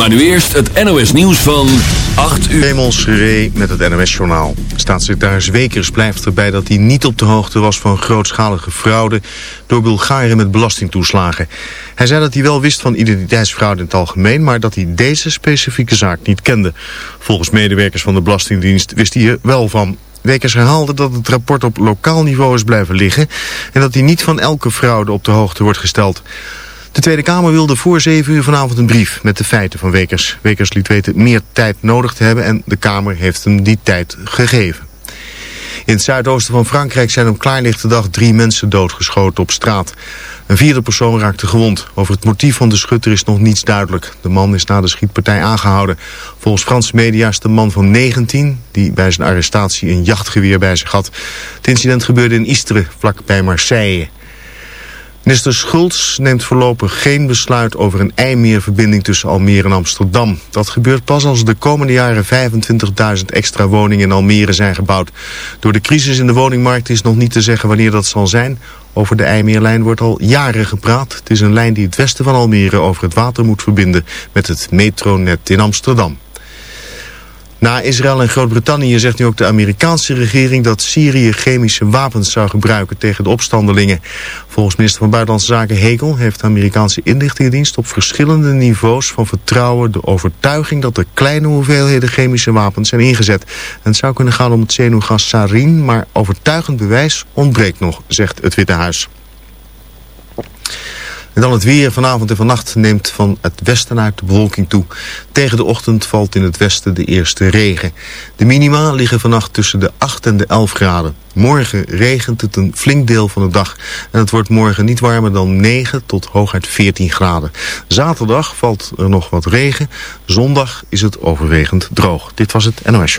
Maar nu eerst het NOS nieuws van 8 uur. Raymond met het NOS-journaal. Staatssecretaris Wekers blijft erbij dat hij niet op de hoogte was van grootschalige fraude door Bulgaren met belastingtoeslagen. Hij zei dat hij wel wist van identiteitsfraude in het algemeen, maar dat hij deze specifieke zaak niet kende. Volgens medewerkers van de Belastingdienst wist hij er wel van. Wekers herhaalde dat het rapport op lokaal niveau is blijven liggen... en dat hij niet van elke fraude op de hoogte wordt gesteld. De Tweede Kamer wilde voor 7 uur vanavond een brief met de feiten van Wekers. Wekers liet weten meer tijd nodig te hebben en de Kamer heeft hem die tijd gegeven. In het zuidoosten van Frankrijk zijn op klaarlichte dag drie mensen doodgeschoten op straat. Een vierde persoon raakte gewond. Over het motief van de schutter is nog niets duidelijk. De man is na de schietpartij aangehouden. Volgens Franse media is de man van 19... die bij zijn arrestatie een jachtgeweer bij zich had. Het incident gebeurde in Istres, vlak bij Marseille. Minister Schultz neemt voorlopig geen besluit over een IJmeerverbinding tussen Almere en Amsterdam. Dat gebeurt pas als de komende jaren 25.000 extra woningen in Almere zijn gebouwd. Door de crisis in de woningmarkt is nog niet te zeggen wanneer dat zal zijn. Over de IJmeerlijn wordt al jaren gepraat. Het is een lijn die het westen van Almere over het water moet verbinden met het metronet in Amsterdam. Na Israël en Groot-Brittannië zegt nu ook de Amerikaanse regering dat Syrië chemische wapens zou gebruiken tegen de opstandelingen. Volgens minister van Buitenlandse Zaken Hegel heeft de Amerikaanse inlichtingendienst op verschillende niveaus van vertrouwen de overtuiging dat er kleine hoeveelheden chemische wapens zijn ingezet. Het zou kunnen gaan om het zenuwgas sarin, maar overtuigend bewijs ontbreekt nog, zegt het Witte Huis. En dan het weer. Vanavond en vannacht neemt van het westen uit de bewolking toe. Tegen de ochtend valt in het westen de eerste regen. De minima liggen vannacht tussen de 8 en de 11 graden. Morgen regent het een flink deel van de dag. En het wordt morgen niet warmer dan 9 tot hooguit 14 graden. Zaterdag valt er nog wat regen. Zondag is het overwegend droog. Dit was het NOS.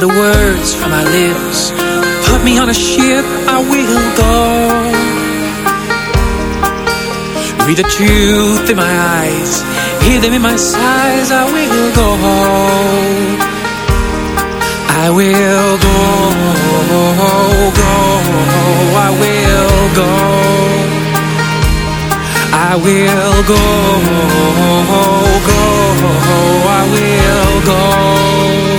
The words from my lips. Put me on a ship, I will go. Read the truth in my eyes Hear them in my sighs, I will go. I will go, go, I will go. I will go, go, I will go.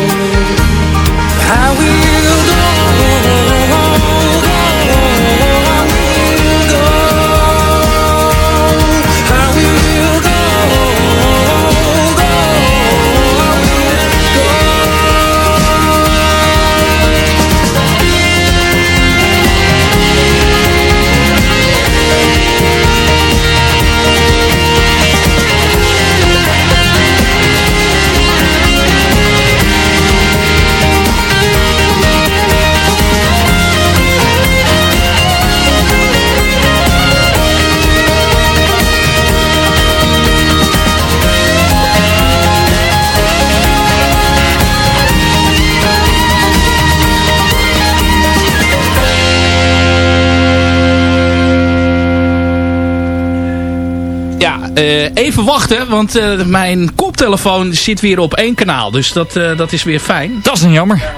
Uh, even wachten, want uh, mijn koptelefoon zit weer op één kanaal. Dus dat, uh, dat is weer fijn. Dat is een jammer.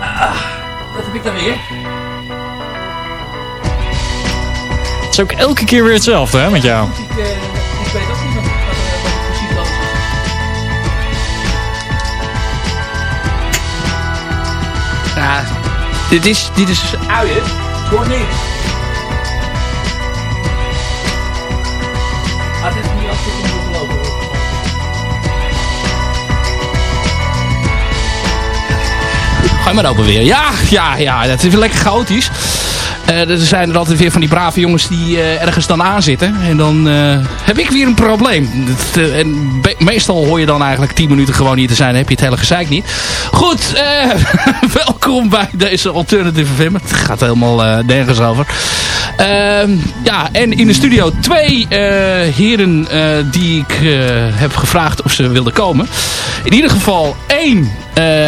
Ah, wat heb ik dan weer? Het is ook elke keer weer hetzelfde, hè, met jou. Ik, ik weet ook niet wat, wat ik precies loos Ja, dit is, dit is uien. Ik hoor niks. Ga maar open weer. Ja, ja, ja. Het is weer lekker chaotisch. Uh, er zijn er altijd weer van die brave jongens die uh, ergens dan aanzitten. En dan uh, heb ik weer een probleem. En meestal hoor je dan eigenlijk 10 minuten gewoon niet te zijn. Heb je het hele gezeik niet. Goed, welkom bij deze Alternative FM. Het gaat helemaal nergens over. Ehm, ja, en in de studio twee heren die ik heb gevraagd of ze wilden komen. In ieder geval één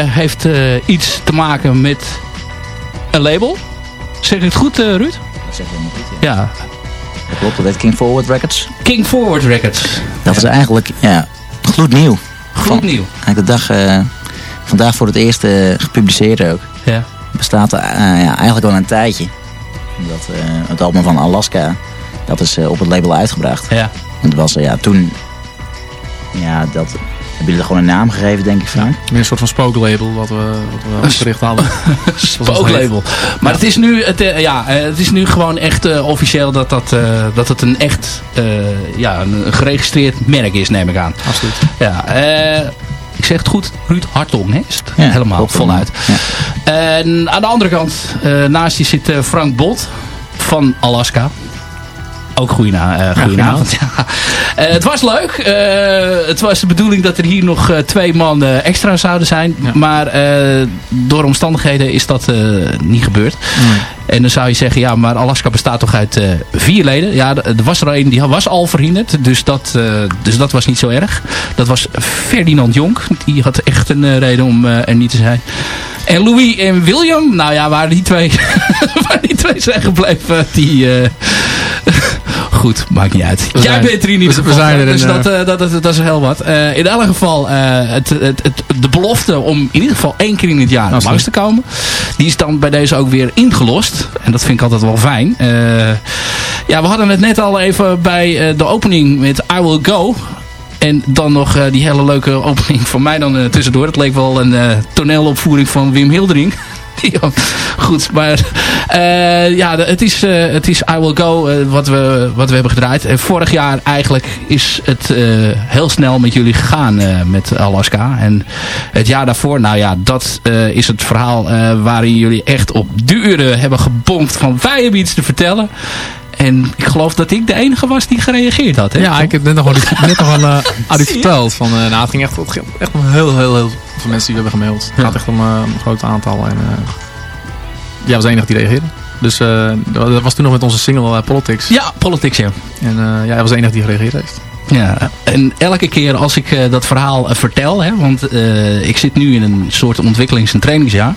heeft iets te maken met een label. Zeg ik het goed, uh, Ruud? Dat zeg je helemaal goed, ja. Ja. Dat klopt, dat heet King Forward Records. King Forward Records. Dat is eigenlijk, ja, gloednieuw. Gloednieuw. Eigenlijk de dag, uh, vandaag voor het eerst uh, gepubliceerd ook. Ja. Bestaat ja, eigenlijk al een tijdje. Dat, het album van Alaska, dat is op het label uitgebracht. Ja. En dat was ja, toen, ja, dat hebben jullie er gewoon een naam gegeven, denk ik, Frank? Meer een soort van spooklabel wat we, wat we opgericht hadden. spooklabel. Maar ja. het, is nu, het, uh, ja, het is nu gewoon echt uh, officieel dat, dat, uh, dat het een echt ja, een geregistreerd merk is, neem ik aan. Absoluut. Ja, ik zeg het goed, Ruud Hartong, hè? Is het ja, helemaal voluit. Ja. En aan de andere kant, naast je zit Frank Bot van Alaska ook goedenavond. Uh, goedenavond. Ja, uh, het was leuk. Uh, het was de bedoeling dat er hier nog twee man extra zouden zijn. Ja. Maar door omstandigheden is dat niet gebeurd. Nee. En dan zou je zeggen, ja, maar Alaska bestaat toch uit vier leden. Ja, er was er een die was al verhinderd. Dus dat, dus dat was niet zo erg. Dat was Ferdinand Jonk. Die had echt een reden om er niet te zijn. En Louis en William, nou ja, waren die twee, waar die twee zijn gebleven, die... goed, maakt niet uit. We Jij zijn, bent er in ieder geval. We zijn er dus in, dat, uh, dat, dat, dat, is heel wat. Uh, in elk geval, het, het, het, de belofte om in ieder geval één keer in het jaar langs te komen. Die is dan bij deze ook weer ingelost. En dat vind ik altijd wel fijn. ja, we hadden het net al even bij de opening met I Will Go. En dan nog uh, die hele leuke opening van mij dan uh, tussendoor. Dat leek wel een uh, toneelopvoering van Wim Hildering. goed, maar ja, het is, het is I Will Go wat, we, wat we hebben gedraaid. En vorig jaar eigenlijk is het heel snel met jullie gegaan met Alaska. En het jaar daarvoor, nou ja, dat is het verhaal waarin jullie echt op duren hebben gebompt van wij hebben iets te vertellen. En ik geloof dat ik de enige was die gereageerd had. Hè? Ja, ik heb net nog wel net nog aan, uh, aan u verteld. Van, uh, nou, het ging echt, echt om heel, heel, heel veel mensen die we hebben gemaild. Het Ja. gaat echt om uh, een groot aantal. En, jij was de enige die reageerde. Dus dat was toen nog met onze single Politics. Ja, Politics, ja. En jij was de enige die gereageerd heeft. Ja, en elke keer als ik uh, dat verhaal uh, vertel, hè, want uh, ik zit nu in een soort ontwikkelings- en trainingsjaar,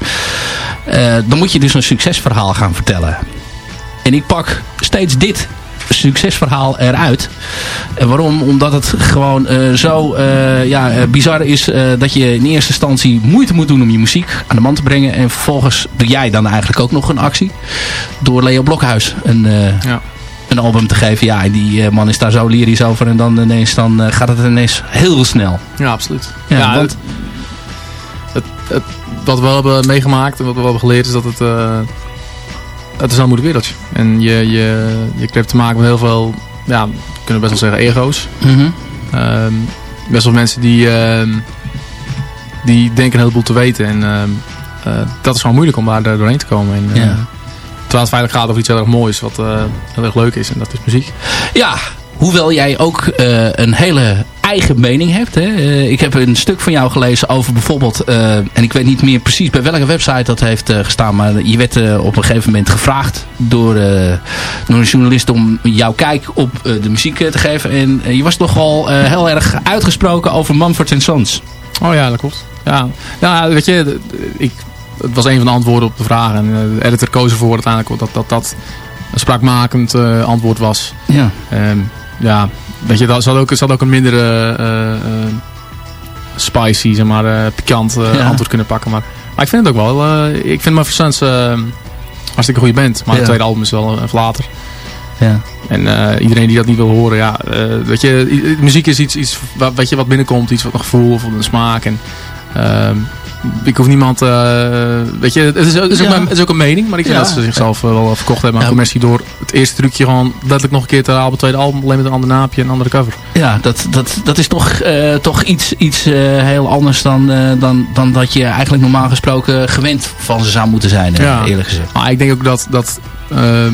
dan moet je dus een succesverhaal gaan vertellen. En ik pak steeds dit succesverhaal eruit. En waarom? Omdat het gewoon uh, zo uh, ja, uh, bizar is dat je in eerste instantie moeite moet doen om je muziek aan de man te brengen. En vervolgens doe jij dan eigenlijk ook nog een actie. Door Leo Blokhuis een, ja. een album te geven. Ja, en die man is daar zo lyrisch over. En dan ineens dan, gaat het ineens heel snel. Ja, absoluut. Ja, Ja, want- het, het, het- wat we wel hebben meegemaakt en wat we wel hebben geleerd is dat het... eh, het is een moeilijk wereldje. En je, je, je hebt te maken met heel veel, ja, we kunnen best wel zeggen ego's. Mhm. Ehm, best wel mensen die, ehm, die denken een heleboel te weten. En ehm, eh, dat is gewoon moeilijk om daar doorheen te komen. En, eh, Ja. terwijl het feitelijk gaat over iets heel erg moois, wat eh, heel erg leuk is. En dat is muziek. Ja, hoewel jij ook eh, een hele eigen mening hebt. Hè? Eh, ik heb een stuk van jou gelezen over bijvoorbeeld... eh, en ik weet niet meer precies bij welke website dat heeft eh, gestaan... maar je werd op een gegeven moment gevraagd door, door een journalist... om jouw kijk op de muziek te geven. En je was toch al eh, heel erg uitgesproken over Mumford Sons. Oh ja, dat klopt. Ja, ja weet je, ik, het was een van de antwoorden op de vraag. En de editor koos ervoor uiteindelijk dat dat, dat een spraakmakend antwoord was. Ja. Ehm, ja, weet je, dat zat ook, zat ook een minder eh, eh, spicy, zeg maar, eh, pikant Ja. antwoord kunnen pakken. Maar, maar ik vind het ook wel. ik vind Mumford Sons hartstikke goede band. Maar het tweede album is wel even later. Ja. En iedereen die dat niet wil horen, ja, eh, weet je, muziek is iets, iets wat, weet je, wat binnenkomt, iets wat een gevoel of een smaak. En, ehm, ik hoef niemand, eh, weet je, het is, het, is ook Ja. mijn- het is ook een mening, maar ik vind Ja. dat ze zichzelf eh, wel verkocht hebben aan commercie door het eerste trucje gewoon letterlijk nog een keer te halen op het tweede album, alleen met een ander naampje en een andere cover. Ja, dat, dat, dat is toch, eh, toch iets, iets heel anders dan, dan, dan dat je eigenlijk normaal gesproken gewend van ze zou moeten zijn, Ja. eerlijk gezegd. Maar ik denk ook dat, dat ehm,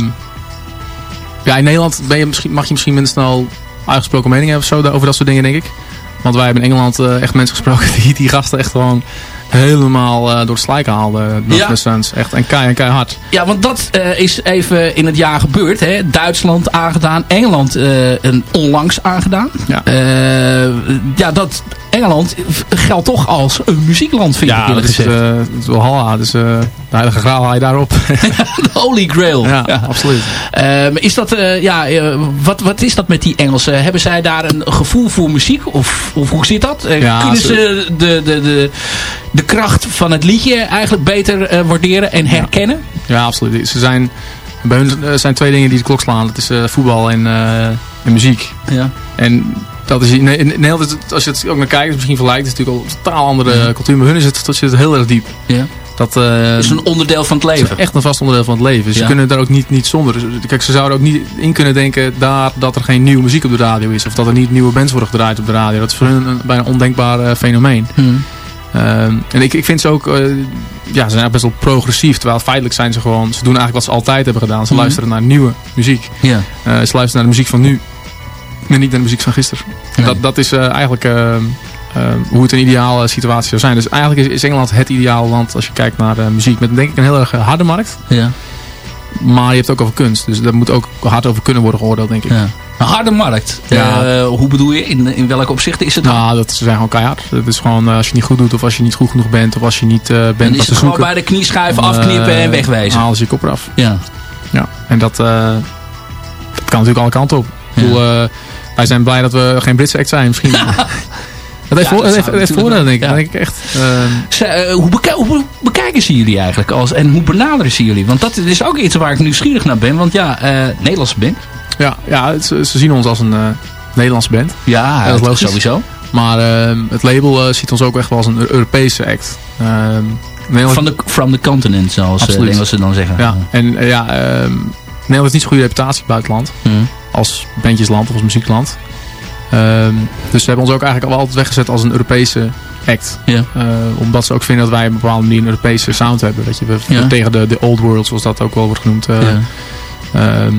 ja, in Nederland ben je misschien, mag je misschien minder snel uitgesproken mening hebben of zo, over dat soort dingen, denk ik. Want wij hebben in Engeland echt mensen gesproken die die gasten echt gewoon helemaal eh, door het slijk haalden. Ja. Ja. Sons. Echt en kei en keihard. Ja, want dat eh, is even in het jaar gebeurd. Hè? Duitsland aangedaan, Engeland eh, een onlangs aangedaan. Ja. Ja, dat Engeland geldt toch als een muziekland, vind ik Ja, dat eerlijk gezegd. eh, dat is wel halla. Dus de heilige graal haal je daarop. de Holy Grail. ja, absoluut. Ehm, is dat, ja, wat, wat is dat met die Engelsen? Hebben zij daar een gevoel voor muziek? Of, of hoe zit dat? Ja, kunnen ze- ze de, de, de, de kracht van het liedje eigenlijk beter eh, waarderen en herkennen? Ja, absoluut. Ze zijn, bij hun eh, zijn twee dingen die de klok slaan. Dat is eh, voetbal en, en muziek. Ja. En dat is in, het- als je het ook naar kijkt, misschien vergelijkt, is het natuurlijk al een totaal andere cultuur. Maar bij hun is het, dat zit heel erg diep. ja. Dat, is een onderdeel van het leven. echt een vast onderdeel van het leven. Ja. Ze kunnen daar ook niet, niet zonder. Dus, Kijk, ze zouden ook niet in kunnen denken daar dat er geen nieuwe muziek op de radio is. Of dat er niet nieuwe bands worden gedraaid op de radio. Dat is voor hun een bijna ondenkbaar fenomeen. Hm. Ehm, en ik, ik vind ze ook, eh, ja, ze zijn best wel progressief. Terwijl feitelijk zijn ze gewoon, ze doen eigenlijk wat ze altijd hebben gedaan. Ze Mhm. luisteren naar nieuwe muziek. Ja. Eh, ze luisteren naar de muziek van nu. En niet naar de muziek van gisteren. Nee. dat, dat is eh, eigenlijk hoe het een ideale situatie zou zijn. Dus eigenlijk is, is Engeland het ideale land als je kijkt naar muziek. Met denk ik een heel erg harde markt. Ja. Maar je hebt ook over kunst. Dus daar moet ook hard over kunnen worden geoordeeld, denk ik. Ja. Een harde markt. Ja. Eh, hoe bedoel je? In, in welke opzichten is het hard? Nou, dat ze zijn gewoon keihard. Het is gewoon eh, als je niet goed doet of als je niet goed genoeg bent of als je niet Dan bent is wat het gewoon zoeken. bij de knieschijven dan, afknippen en wegwezen. halen ze je kop eraf. Ja. Ja. En dat, dat kan natuurlijk alle kanten op. Ik bedoel, wij zijn blij dat we geen Britse act zijn misschien. Dat heeft, Ja, voor, dat dat heeft, dat heeft voordelen, denk ik. Dan denk ik echt. ehm, eh, hoe, beka- hoe bekijken ze jullie eigenlijk? Als, en hoe benaderen ze jullie? Want dat is ook iets waar ik nieuwsgierig naar ben. Want ja, eh Nederlandse band. Ja, ja ze, ze zien ons als een eh Nederlandse band. Ja, dat is logisch. sowieso. Maar ehm, het label eh, ziet ons ook echt wel als een Eu- Europese act. Ehm, Nederland- Van de, from the continent, zoals eh, de. Engelsen dan zeggen. ja, en ja, ehm, Nederland heeft niet zo'n goede reputatie buitenland. Hm. als bandjesland of als muziekland. Dus ze hebben ons ook eigenlijk al altijd weggezet als een Europese act. Ja. Omdat ze ook vinden dat wij op een bepaalde manier een Europese sound hebben. Dat je we Ja. tegen de, de old world, zoals dat ook wel wordt genoemd. Ja. ehm,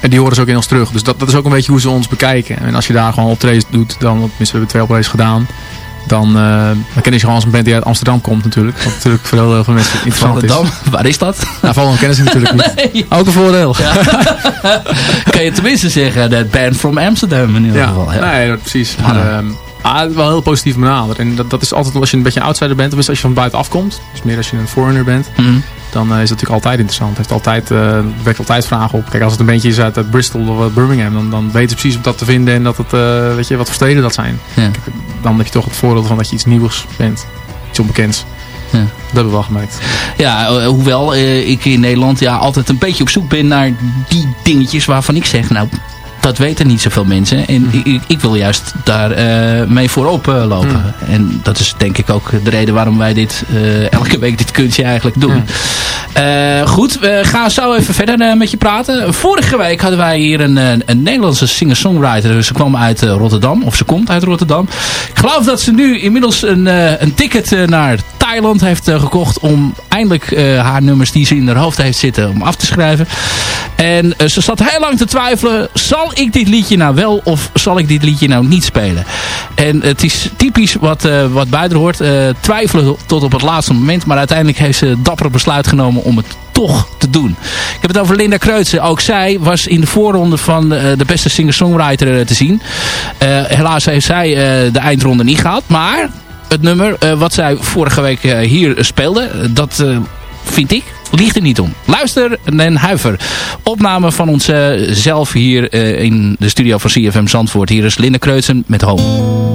en die horen ze ook in ons terug. Dus dat, dat is ook een beetje hoe ze ons bekijken. En als je daar gewoon optredens doet, dan, tenminste we hebben twee optredens gedaan. Dan, eh, dan kennen ze gewoon als een band die uit Amsterdam komt natuurlijk. Wat natuurlijk voor heel veel mensen interessant is. Volendam, waar is dat? Nou, Volendam kennen ze natuurlijk niet. Nee. Ook een voordeel. kan je tenminste zeggen, dat band from Amsterdam in ieder Ja, geval. Ja. nee, dat- precies. Maar Ja. ehm, ah, is wel heel positief benaderd. En dat, dat is altijd als je een beetje een outsider bent, tenminste als je van buiten afkomt. Dus meer als je een foreigner bent, Hm. Dan eh, is dat natuurlijk altijd interessant. Het heeft altijd, eh, wekt altijd vragen op. Kijk, als het een beetje is uit, uit Bristol of Birmingham, dan, dan weten ze precies wat dat te vinden en dat het, eh, weet je, wat voor steden dat zijn. Ja. Dan heb je toch het voordeel van dat je iets nieuws bent. Iets onbekends. Dat hebben we wel gemerkt. Ja, hoewel ik in Nederland ja, altijd een beetje op zoek ben naar die dingetjes waarvan ik zeg, nou, dat weten niet zoveel mensen. En ik, ik wil juist daar eh, mee voorop eh, lopen. En dat is denk ik ook de reden waarom wij dit eh, elke week dit kunstje eigenlijk doen. Goed, we gaan zo even verder met je praten. Vorige week hadden wij hier een, een, Nederlandse singer-songwriter. Ze kwam uit Rotterdam, of ze komt uit Rotterdam. Ik geloof dat ze nu inmiddels een, een ticket naar Thailand heeft gekocht om eindelijk haar nummers die ze in haar hoofd heeft zitten om af te schrijven. En ze zat heel lang te twijfelen, zal ik dit liedje nou wel of zal ik dit liedje nou niet spelen? En het is typisch wat, eh wat buiten hoort, eh, twijfelen tot op het laatste moment, maar uiteindelijk heeft ze dapper besluit genomen om het toch te doen. Ik heb het over Linda Kreutzer. Ook zij was in de voorronde van eh, de beste singer-songwriter te zien. Helaas heeft zij de eindronde niet gehaald. Maar het nummer wat zij vorige week hier speelde, dat vind ik, liegt er niet om. Luister en huiver. Opname van onszelf hier eh, in de studio van CFM Zandvoort. Hier is Linda Kreutzer met Home.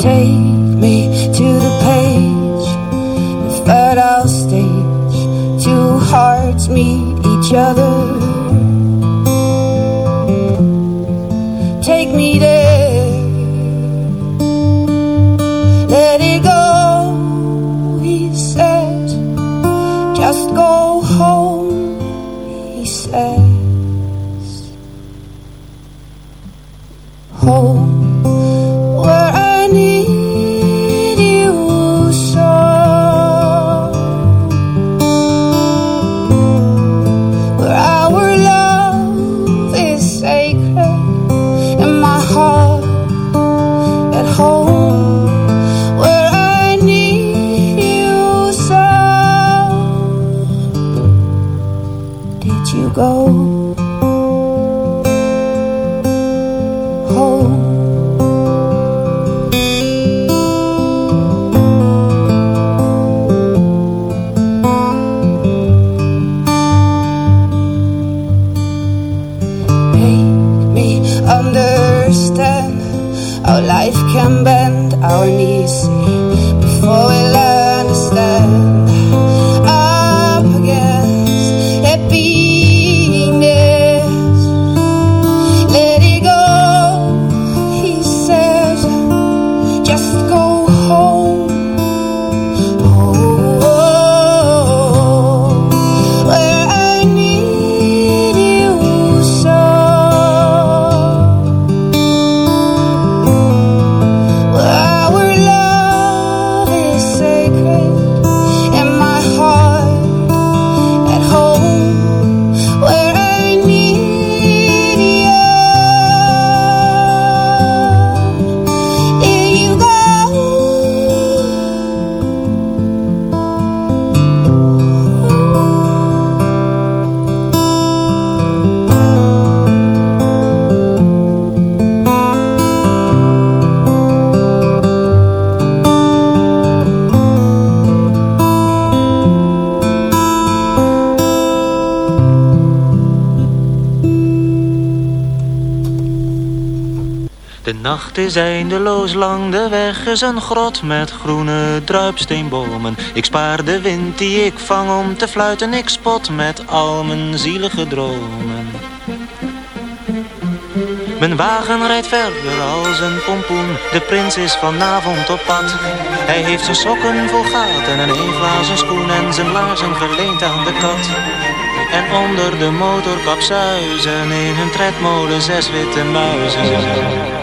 Take me to the page, the out stage. Two hearts meet each other. Nacht is eindeloos lang, de weg is een grot met groene druipsteenbomen. Ik spaar de wind die ik vang om te fluiten, ik spot met al mijn zielige dromen. Mijn wagen rijdt verder als een pompoen, de prins is vanavond op pad. Hij heeft zijn sokken vol gaten en een glazen schoen en zijn laarzen geleend aan de kat. En onder de motorkap zuizen in hun tredmolen zes witte muizen.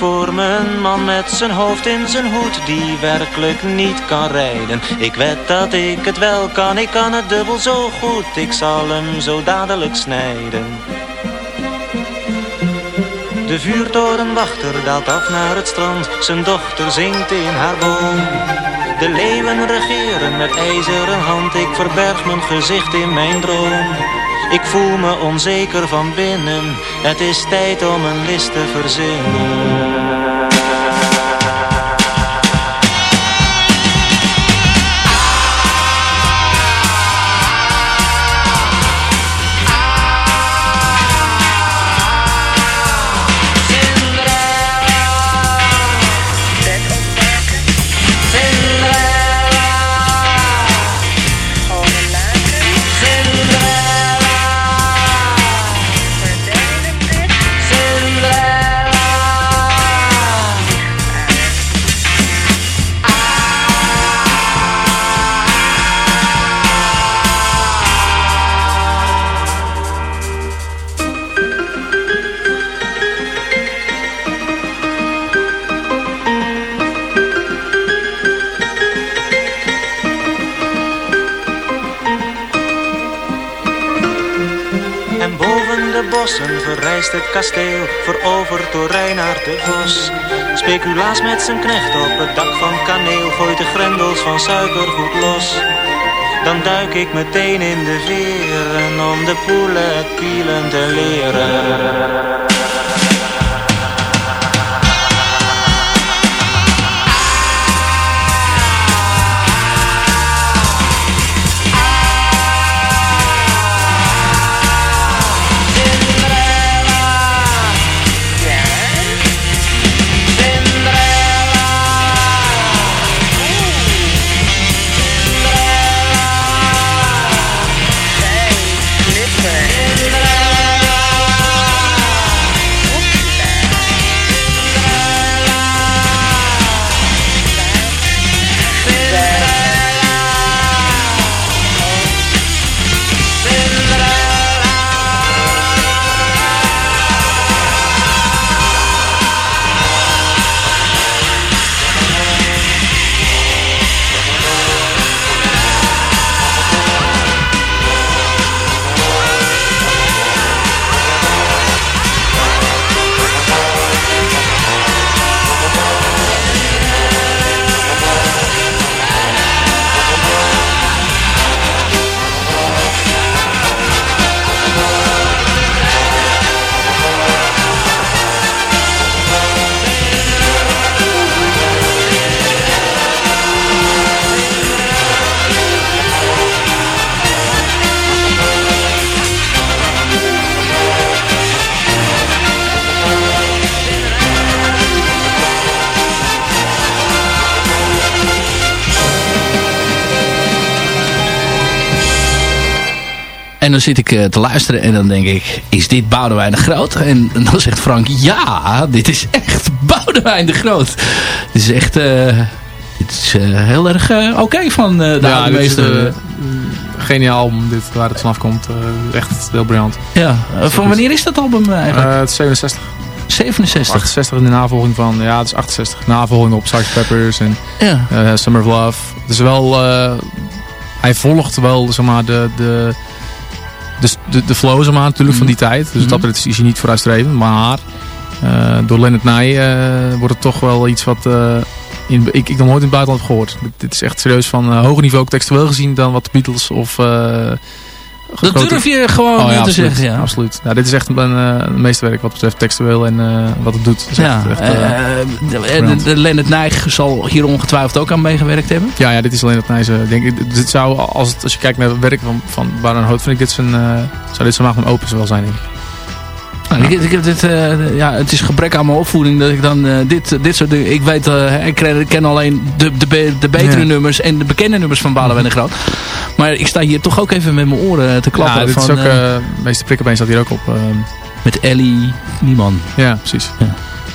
Voor een man met zijn hoofd in zijn hoed Die werkelijk niet kan rijden Ik weet dat ik het wel kan, ik kan het dubbel zo goed Ik zal hem zo dadelijk snijden de vuurtorenwachter daalt af naar het strand, zijn dochter zingt in haar boom. De leeuwen regeren met ijzeren hand, ik verberg mijn gezicht in mijn droom. Ik voel me onzeker van binnen, het is tijd om een list te verzinnen. Verrijst het kasteel, veroverd door Reinaard de Vos. Speculaas met zijn knecht op het dak van kaneel, gooit de grendels van suikergoed los. Dan duik ik meteen in de veren om de poelen pielen te leren. Dan zit ik eh, te luisteren en dan denk ik, is dit Boudewijn de Groot? En dan zegt Frank, ja, dit is echt Boudewijn de Groot. Dit is echt, uh, dit is uh, heel erg oké van de ja, meeste. geniaal album, dit, waar het vanaf komt. echt heel briljant. Ja, van wanneer is dat album eigenlijk? het is 67. 67. 68 in de navolging van, ja, het is 68. Navolging op Sgt. Peppers en ja. Summer of Love. Het is wel, hij volgt wel, zeg maar, de, de, dus de, de flow zeg maar, natuurlijk van die mhm. tijd. Dus dat is, is hij niet vooruitstrevend. Maar uh, door Leonard Nij uh, wordt het toch wel iets wat uh, in, ik, ik nog nooit in het buitenland heb gehoord. Dit, is echt serieus van hoger niveau textueel gezien dan wat de Beatles of dat durf je gewoon oh, ja, te zeggen. Ja. Absoluut. Nou, dit is echt een, een meesterwerk wat betreft textueel en uh, wat het doet. Ja, echt, echt, uh, de, Leonard Nijg zal hier ongetwijfeld ook aan meegewerkt hebben. Ja, ja dit is Leonard Nijs. Denk ik, dit zou, als, het, als je kijkt naar het werk van, van Baron Hout, vind ik dit zijn, zou dit zijn magnum opus wel zijn, denk ik. Nou, ik, ik, dit, uh, ja, het is gebrek aan mijn opvoeding dat ik dan uh, dit, dit soort dingen... Ik weet, uh, ik ken alleen de, de, de betere nummers en de bekende nummers van Balen en Groot. Maar ik sta hier toch ook even met mijn oren te klappen. Ja, dit van, is ook, de meeste prikkenbeen staat hier ook op. met Ellie Nieman. Ja, precies. Ja,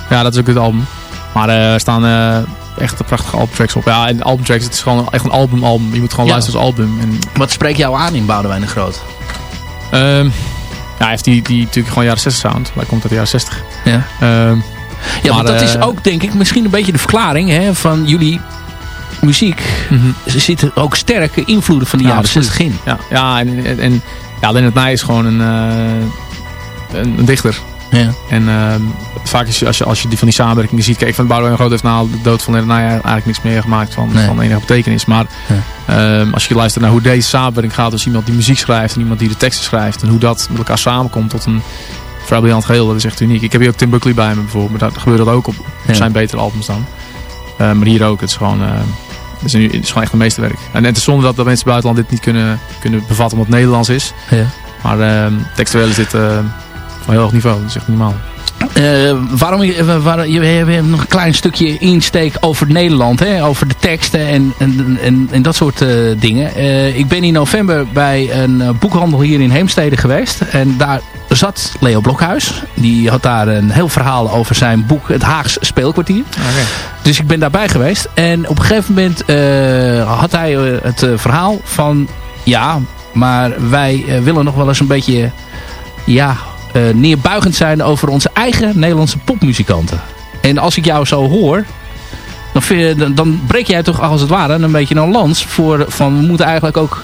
ja dat is ook het album. Maar er staan echt prachtige albumtracks op. Ja, en albumtracks, het is gewoon echt een album-album. Je moet gewoon ja. luisteren als album. En... Wat spreekt jou aan in Boudewijn de Groot? Um, ja, hij heeft die, die natuurlijk gewoon jaren 60 sound. Hij komt uit de jaren 60. Ja. Um, Ja, Maar, dat is eh, ook denk ik misschien een beetje de verklaring hè, van jullie muziek. Mhm. Er zitten ook sterke invloeden van de Ja, jaren absoluut. 60 in. Ja, ja en, en, en ja, Leonard Nij is gewoon een, eh, een, een dichter. Ja. En ehm, vaak je, als, je, als je die van die samenwerkingen ziet... Kijk, van Boudewijn Groot heeft na de dood van Leonard Nij eigenlijk niks meer gemaakt van, Nee. van enige betekenis. Maar ehm, als je luistert naar hoe deze samenwerking gaat... dus iemand die muziek schrijft en iemand die de teksten schrijft... en hoe dat met elkaar samenkomt tot een vrij briljant geheel, dat is echt uniek. Ik heb hier ook Tim Buckley bij me bijvoorbeeld. Maar dat gebeurt dat ook op, Ja. zijn betere albums dan. Eh, maar hier ook. Het is gewoon... eh, het is, het is gewoon echt een meesterwerk. En het is zonde dat, dat mensen buitenland dit niet kunnen, kunnen bevatten omdat het Nederlands is. Ja. Maar ehm textueel is dit heel hoog niveau. Dat is echt normaal. Eh, waarom je, eh, waar, je, we hebben nog een klein stukje insteek over Nederland, hè? over de teksten en, en, en, en dat soort eh, dingen. Ik ben in november bij een boekhandel hier in Heemstede geweest. En daar zat Leo Blokhuis. Die had daar een heel verhaal over zijn boek Het Haags Speelkwartier. Dus ik ben daarbij geweest. En op een gegeven moment had hij het verhaal van... Ja, maar wij willen nog wel eens een beetje... Ja, neerbuigend zijn over onze eigen Nederlandse popmuzikanten. En als ik jou zo hoor... Dan, vind dan, breek jij toch als het ware een beetje een lans voor... Van we moeten eigenlijk ook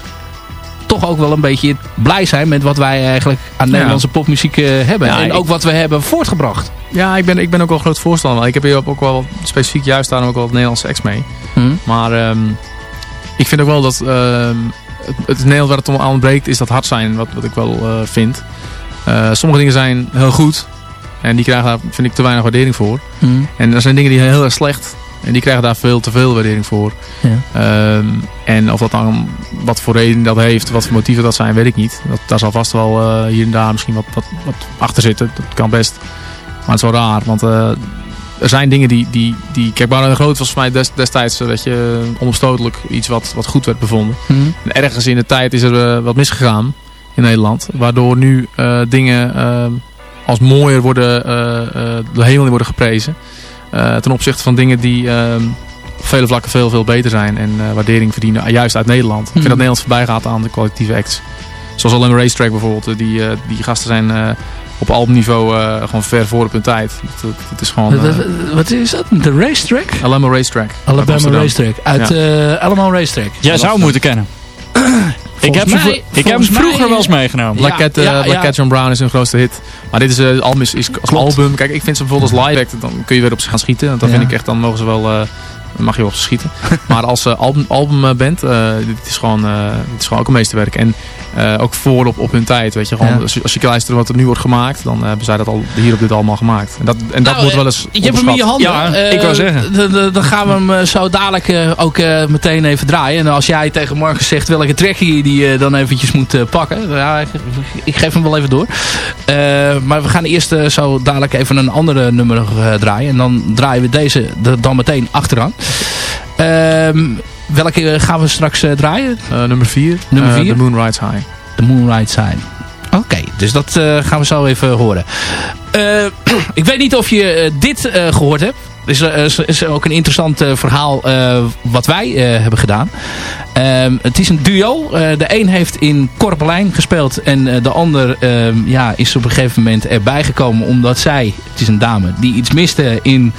toch ook wel een beetje blij zijn met wat wij eigenlijk aan Ja. Nederlandse popmuziek eh, hebben. Ja, en ook wat we hebben voortgebracht. Ja, ik ben, ik ben ook wel groot voorstander. Ik heb hier ook wel specifiek juist daarom ook wel het Nederlandse ex mee. Hm? Maar ehm, ik vind ook wel dat ehm, het, het Nederlands waar het om aan breekt is dat hard zijn. Wat, wat ik wel eh, vind. Eh, sommige dingen zijn heel goed. En die krijgen daar vind ik te weinig waardering voor. Hm? En er zijn dingen die heel erg slecht. En die krijgen daar veel te veel waardering voor. Ja. Ehm, en of dat dan wat voor reden dat heeft, wat voor motieven dat zijn, weet ik niet. Dat, daar zal vast wel eh, hier en daar misschien wat, wat, wat achter zitten. Dat kan best. Maar het is wel raar, want eh, er zijn dingen die... die, die kijk, de Groot was voor mij des- destijds weet je, onomstotelijk iets wat, wat goed werd bevonden. Hm? En ergens in de tijd is er wat misgegaan in Nederland. Waardoor nu eh, dingen eh, als mooier worden, eh, eh, de hemel in worden geprezen. Eh, ten opzichte van dingen die eh, op vele vlakken veel, veel beter zijn. En eh, waardering verdienen, juist uit Nederland. Ik vind dat Nederland voorbij gaat aan de kwalitatieve acts. Zoals Alem Racetrack bijvoorbeeld. Die, eh, die gasten zijn eh, op albumniveau eh, gewoon ver voor op hun tijd. Het, het- het is gewoon... Wat, eh, wat- wat is dat? De racetrack? Alamo Racetrack. Alabama. Racetrack. Uit Ja. Alamo Racetrack. Jij zou moeten kennen. ik heb, mij- ik heb hem volgens mij, vroeger wel eens meegenomen. Black, Ja, Cat, eh, ja, Black ja. Cat John Brown is hun grootste hit. Maar dit is, eh, album is, is als album. Kijk, ik vind ze bijvoorbeeld als live act, dan kun je weer op ze gaan schieten. Want dan Ja. vind ik echt, dan mogen ze wel, eh, dan mag je wel schieten. maar als uh, album, albumband, eh dit is gewoon, eh, dit is gewoon ook een meesterwerk. En eh, ook voor op, op hun tijd, weet je. Gewoon, Ja. als, je- als je luistert wat er nu wordt gemaakt, dan hebben zij dat al hier op dit allemaal gemaakt. En dat, en dat Nou, moet wel eens Je hebt hem in je handen. Ja, Eh, ik wou zeggen. Dan gaan we hem eh, zo dadelijk eh, ook eh, meteen even draaien. En als jij tegen Marcus zegt welke track je die eh, dan eventjes moet eh, pakken. Ja, ik, ik geef hem wel even door. Eh, maar we gaan eerst eh, zo dadelijk even een andere nummer eh, draaien. En dan draaien we deze er dan meteen achteraan. Ehm, welke gaan we straks eh, draaien? Eh, nummer 4. Nummer vier? The Moon Rides High. The Moonlight Sign. Oké, dus dat eh, gaan we zo even horen. Eh, ik weet niet of je eh, dit eh, gehoord hebt. Eh, is, is ook een interessant eh, verhaal eh, wat wij hebben gedaan. Ehm, het is een duo. De een heeft in Korpelijn gespeeld. En de ander ehm, ja, is op een gegeven moment erbij gekomen. Omdat zij, het is een dame, die iets miste in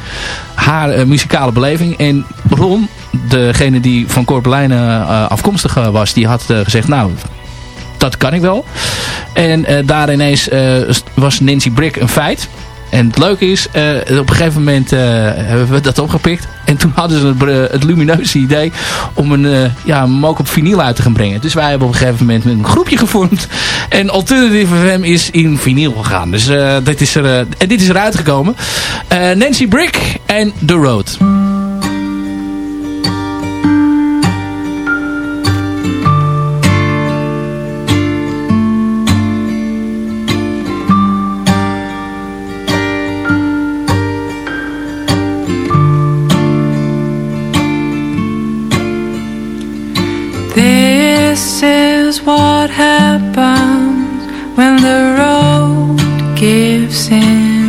haar muzikale beleving. En Ron, degene die van Korpelijn afkomstig was, die had gezegd... Nou, dat kan ik wel. En eh, daar ineens was Nancy Brick een feit. En het leuke is, eh, op een gegeven moment eh, hebben we dat opgepikt. En toen hadden ze het, eh, het lumineuze idee om een, ja, hem ook op vinyl uit te gaan brengen. Dus wij hebben op een gegeven moment een groepje gevormd. En Alternative FM is in vinyl gegaan. Dus dit, is er, en dit is eruit gekomen. Nancy Brick en The Road. And.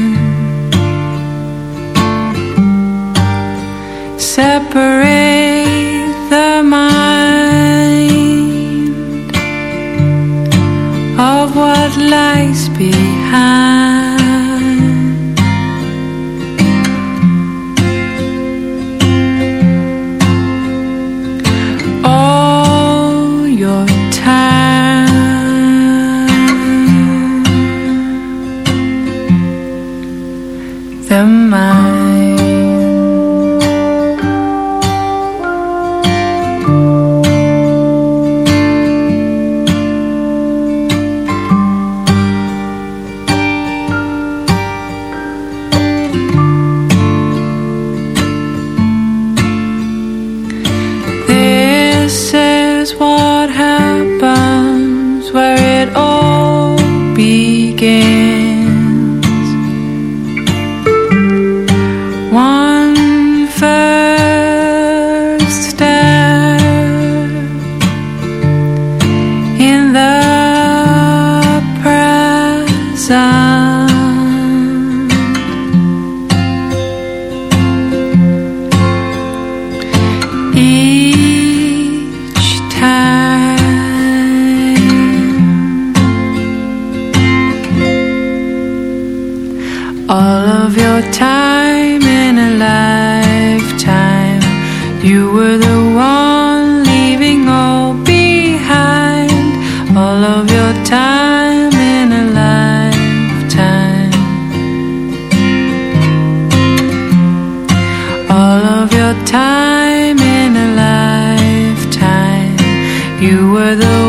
You were the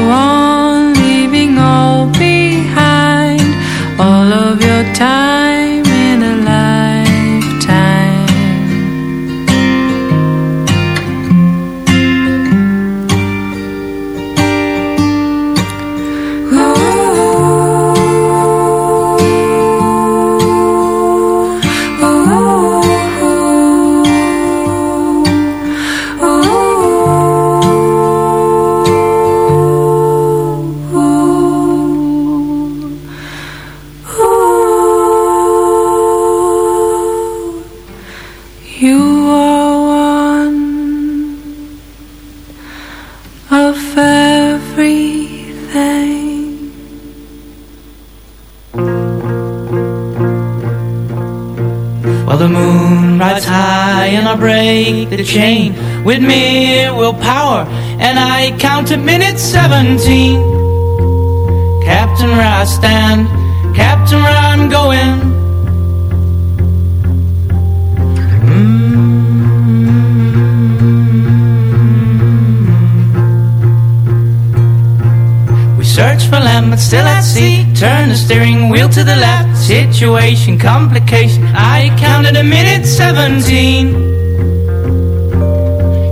wheel to the left, situation, complication. I counted a minute seventeen.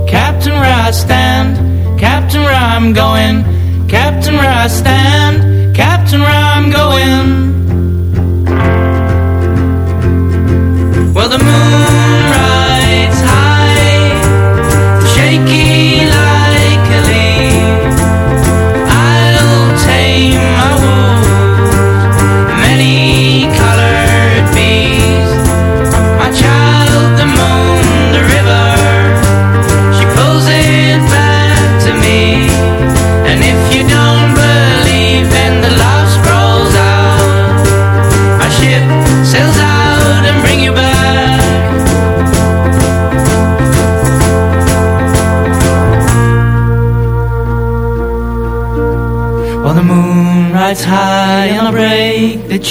Captain Rye, stand. Captain where I'm going. Captain Rye, stand. Captain where I'm going.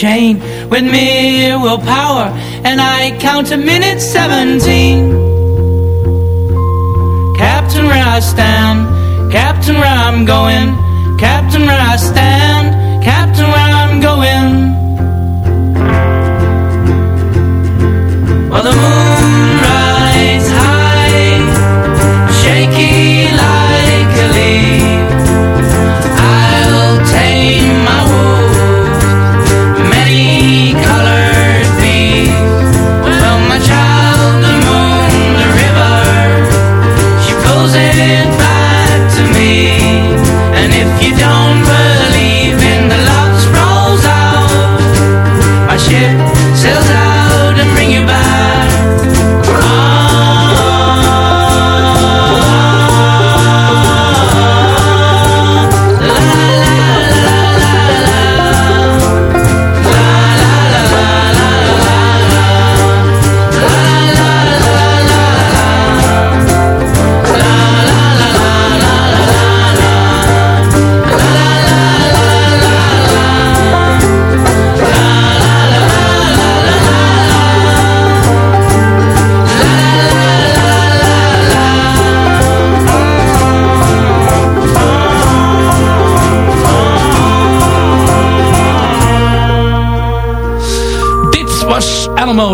chain. With mere willpower, and I count to minute 17. Captain, where I stand, Captain, where I'm going.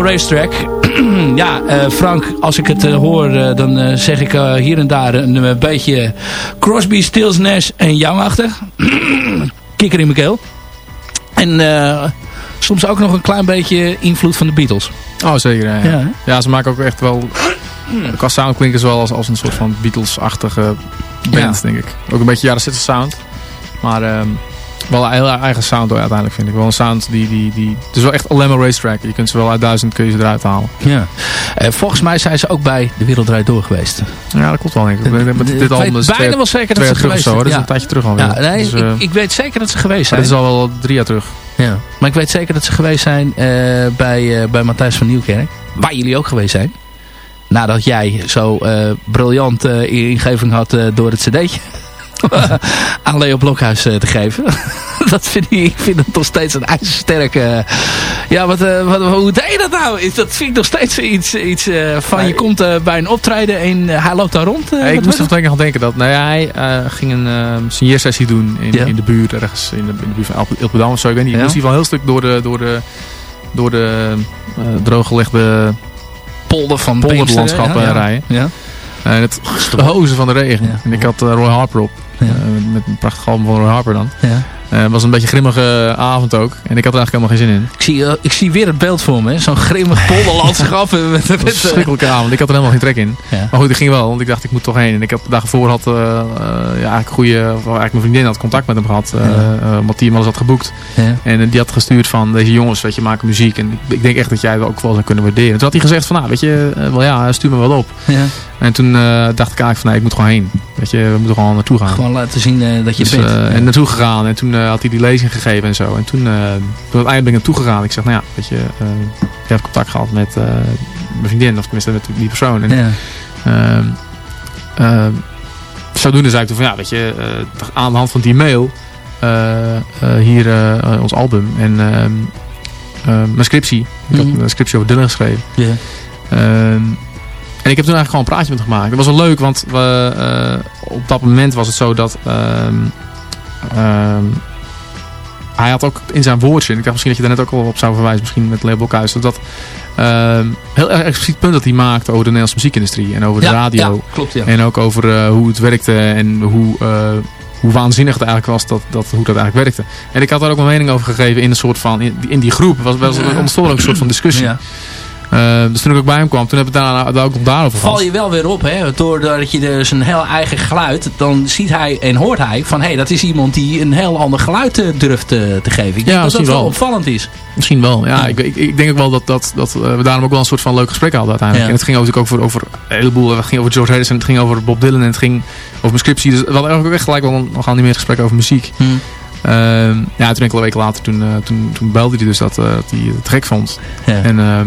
Racetrack. ja, eh, Frank, als ik het eh, hoor, eh, dan zeg ik hier en daar een, een beetje Crosby, Stills, Nash en Young-achtig. Kikker in mijn keel. En soms ook nog een klein beetje invloed van de Beatles. Oh, zeker. Ja, ja ze maken ook echt wel... Qua sound klinken ze wel als, als een soort van Beatles-achtige band, denk ik. Ook een beetje jaren 60 sound. Maar ehm, wel een heel eigen sound hoor, uiteindelijk vind ik. Wel een sound die... die, die het is wel echt alleen maar racetrack. Je kunt ze wel uit duizend kun je ze eruit halen. Ja. Eh, volgens mij zijn ze ook bij De Wereld Draait Door geweest. Ja, dat klopt wel denk ik. Ik dit album weet is bijna twee- wel zeker dat ze geweest hoor. Dat is ja. een tijdje terug alweer. Ja, nee, Dus, eh, ik, ik weet zeker dat ze geweest zijn. dat is al wel drie jaar terug. Ja. Maar ik weet zeker dat ze geweest zijn eh, bij, eh, bij Matthijs van Nieuwkerk. Waar jullie ook geweest zijn. Nadat jij zo eh, briljant ingeving had door het cd'tje aan Leo Blokhuis eh, te geven. dat vind ik, ik vind het nog steeds een ijzersterke... ja, wat, eh, wat, hoe deed je dat nou? Is, dat vind ik nog steeds iets, iets eh, van je komt eh, bij een optreden en eh, hij loopt daar rond. eh, ik moest er meteen gaan denken dat nou ja, hij eh, ging een uh, signeersessie doen in, Ja. in de buurt, ergens in de, in de buurt van Ilpendam of zo. Ik weet niet. Ja. Moest hier wel een heel stuk door de, door de, door de eh, drooggelegde polder van polderlandschap Beemster, ja, eh, ja. rijden. Ja. En het hozen van de regen. En ik had eh, Roy Harper op. Eh, met, een prachtig album van Roy Harper dan. Ja. Eh, Het was een beetje een grimmige avond ook. En ik had er eigenlijk helemaal geen zin in. Ik zie, eh, ik zie weer het beeld voor me. Zo'n grimmig polderlandschap. met, met, een met, eh, verschrikkelijke avond. Ik had er helemaal geen trek in. Ja. Maar goed, ik ging wel, want ik dacht ik moet toch heen. En ik had de dag ervoor had, eh, eh, ja, eigenlijk een goede, of eigenlijk mijn vriendin had contact met hem gehad. eh Ja. eh, omdat die hem al eens had geboekt. Ja. En eh, die had gestuurd van deze jongens, weet je, maken muziek. En ik, ik denk echt dat jij het ook wel zou kunnen waarderen. Toen had hij gezegd van, nou, weet je, eh, wel ja, stuur me wel op. En toen eh, dacht ik eigenlijk van, nee, ik moet gewoon heen. Weet je, we moeten gewoon naartoe gaan. Gewoon laten zien eh, dat je Dus, bent. eh. En naartoe gegaan. En toen had hij die lezing gegeven en zo. En toen, toen uiteindelijk ben ik naartoe gegaan. Ik zeg, nou ja, weet je, ik heb contact gehad met mijn vriendin. Of tenminste met die persoon. En, Ja. Ehm, ehm, zodoende zei ik toen van ja, weet je, aan de hand van die mail hier ons album en ehm, mijn scriptie. Ik had Mhm. een scriptie over Dylan geschreven. Ja. En ik heb toen eigenlijk gewoon een praatje met hem gemaakt. Dat was wel leuk, want we, eh, op dat moment was het zo dat ehm, ehm, hij had ook in zijn woordje, en ik dacht misschien dat je daar net ook al op zou verwijzen, misschien met Leo Blokhuis, dat dat ehm, heel erg expliciet punt dat hij maakte over de Nederlandse muziekindustrie en over de radio. ja, klopt, ja. En ook over eh, hoe het werkte en hoe, eh, hoe waanzinnig het eigenlijk was dat, dat, hoe dat eigenlijk werkte. En ik had daar ook mijn mening over gegeven in een soort van, in, in die groep, was, was, er ontstond ook een soort van discussie. Ja. Eh, dus toen ik ook bij hem kwam, toen heb ik daarna daar ook nog daarover gehad. Val je wel weer op, hè? Doordat je dus een heel eigen geluid, dan ziet hij en hoort hij van, hé, hey, dat is iemand die een heel ander geluid eh, durft eh, te geven. Ik denk dat dat wel opvallend is. Misschien wel, ja. Ik, ik, ik denk ook wel dat, dat, dat we daarom ook wel een soort van leuk gesprek hadden uiteindelijk. Ja. En het ging ook natuurlijk over, over een heleboel. Het ging over George Harrison, het ging over Bob Dylan en het ging over mijn scriptie. Dus we hadden eigenlijk ook echt gelijk wel een- nog niet meer gesprek over muziek. Hm. Ehm, ja, toen enkele weken later, toen, toen, toen belde hij dus dat, dat hij het gek vond. Ja. En, ehm, eh,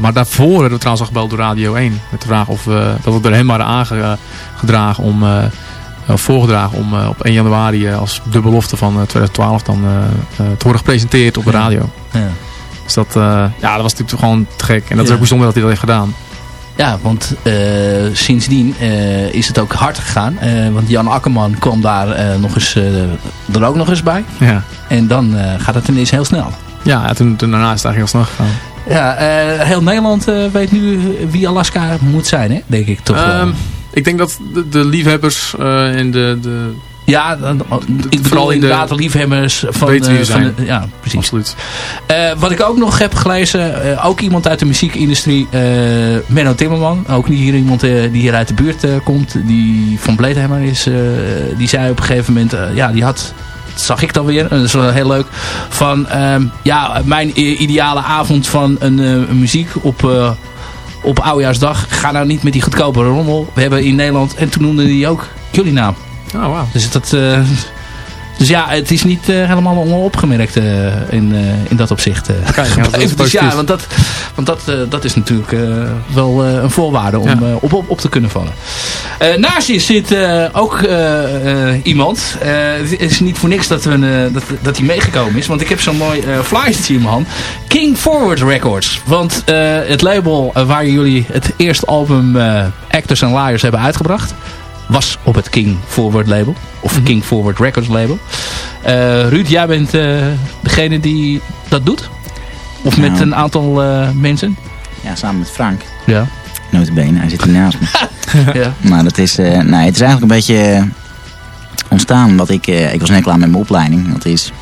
maar daarvoor hebben we trouwens al gebeld door Radio 1. Met de vraag of we, dat we door hem waren aangedragen om... eh, voorgedragen om eh, op 1 januari eh, als de belofte van eh, 2012 dan eh, eh, te worden gepresenteerd op de radio. Ja. Dus dat, eh, ja, dat was natuurlijk gewoon te gek. En dat is ook bijzonder dat hij dat heeft gedaan. Ja, want eh, sindsdien eh, is het ook hard gegaan. Eh, want Jan Akkerman kwam daar eh, nog eens, eh, er ook nog eens bij. Ja, En dan eh, gaat het ineens heel snel. ja, ja, toen, toen daarna is het eigenlijk heel snel gegaan. Ja, eh, heel Nederland eh, weet nu wie Alaska moet zijn, hè? denk ik toch wel. Ehm, ik denk dat de, de liefhebbers eh en de, de... Ja, dan- ik vooral in de- inderdaad de liefhebbers van, eh, we van zijn. de, ja, precies. Absoluut. Eh, wat ik ook nog heb gelezen, eh, ook iemand uit de muziekindustrie, eh Menno Timmerman, ook niet hier iemand eh, die hier uit de buurt eh, komt, die van Bleedhammer is, eh, die zei op een gegeven moment, eh, ja, die had, dat zag ik dan weer, dat is wel heel leuk, van ehm, ja, mijn ideale avond van een eh, muziek op... eh, op oudjaarsdag, ga nou niet met die goedkope rommel. We hebben in Nederland, en toen noemde hij ook jullie naam. Oh, wauw. Dus, dat, eh, dus ja, het is niet eh, helemaal onopgemerkt eh, in, eh, in dat opzicht. Kijk, dat is dus ja, want dat, want dat, dat is natuurlijk wel een voorwaarde om Ja. op, op, op te kunnen vallen. Naast je zit ook iemand. Het is niet voor niks dat, we, dat, dat hij meegekomen is. Want ik heb zo'n mooi flyertje in mijn hand. King Forward Records. Want het label waar jullie het eerste album Actors and Liars hebben uitgebracht was op het King Forward label. Of Mhm. King Forward Records label. Eh, Ruud, jij bent eh, degene die dat doet? Of met Nou. een aantal eh, mensen? Ja, samen met Frank. Ja. Notabene, hij zit hier naast me. ja. Maar dat is, eh, nee, het is eigenlijk een beetje ontstaan. Wat ik, eh, ik was net klaar met mijn opleiding. Dat is